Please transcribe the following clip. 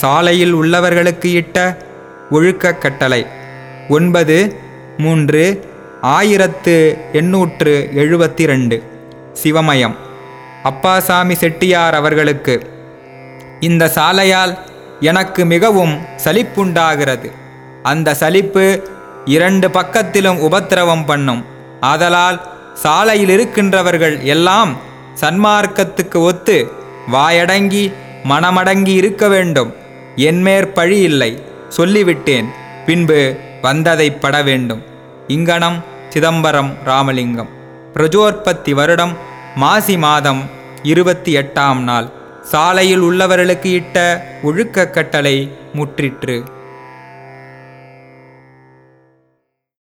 சாலையில் உள்ளவர்களுக்கு இட்ட ஒழுக்கக் கட்டளை. ஒன்பது மூன்று ஆயிரத்து எண்ணூற்று எழுபத்தி ரெண்டு சிவமயம். அப்பாசாமி செட்டியார் அவர்களுக்கு இந்த சாலையால் எனக்கு மிகவும் சலிப்புண்டாகிறது. அந்த சலிப்பு இரண்டு பக்கத்திலும் உபத்திரவம் பண்ணும். ஆதலால் சாலையில் இருக்கின்றவர்கள் எல்லாம் சன்மார்க்கத்துக்கு ஒத்து வாயடங்கி மனமடங்கி இருக்க வேண்டும். என்மேற் பழி இல்லை. சொல்லிவிட்டேன். பின்பு வந்ததை பட வேண்டும். இங்கனம் சிதம்பரம் ராமலிங்கம். பிரஜோற்பத்தி வருடம் மாசி மாதம் இருபத்தி எட்டாம் நாள். சாலையில் உள்ளவர்களுக்கு இட்ட ஒழுக்கக் கட்டளை முற்றிற்று.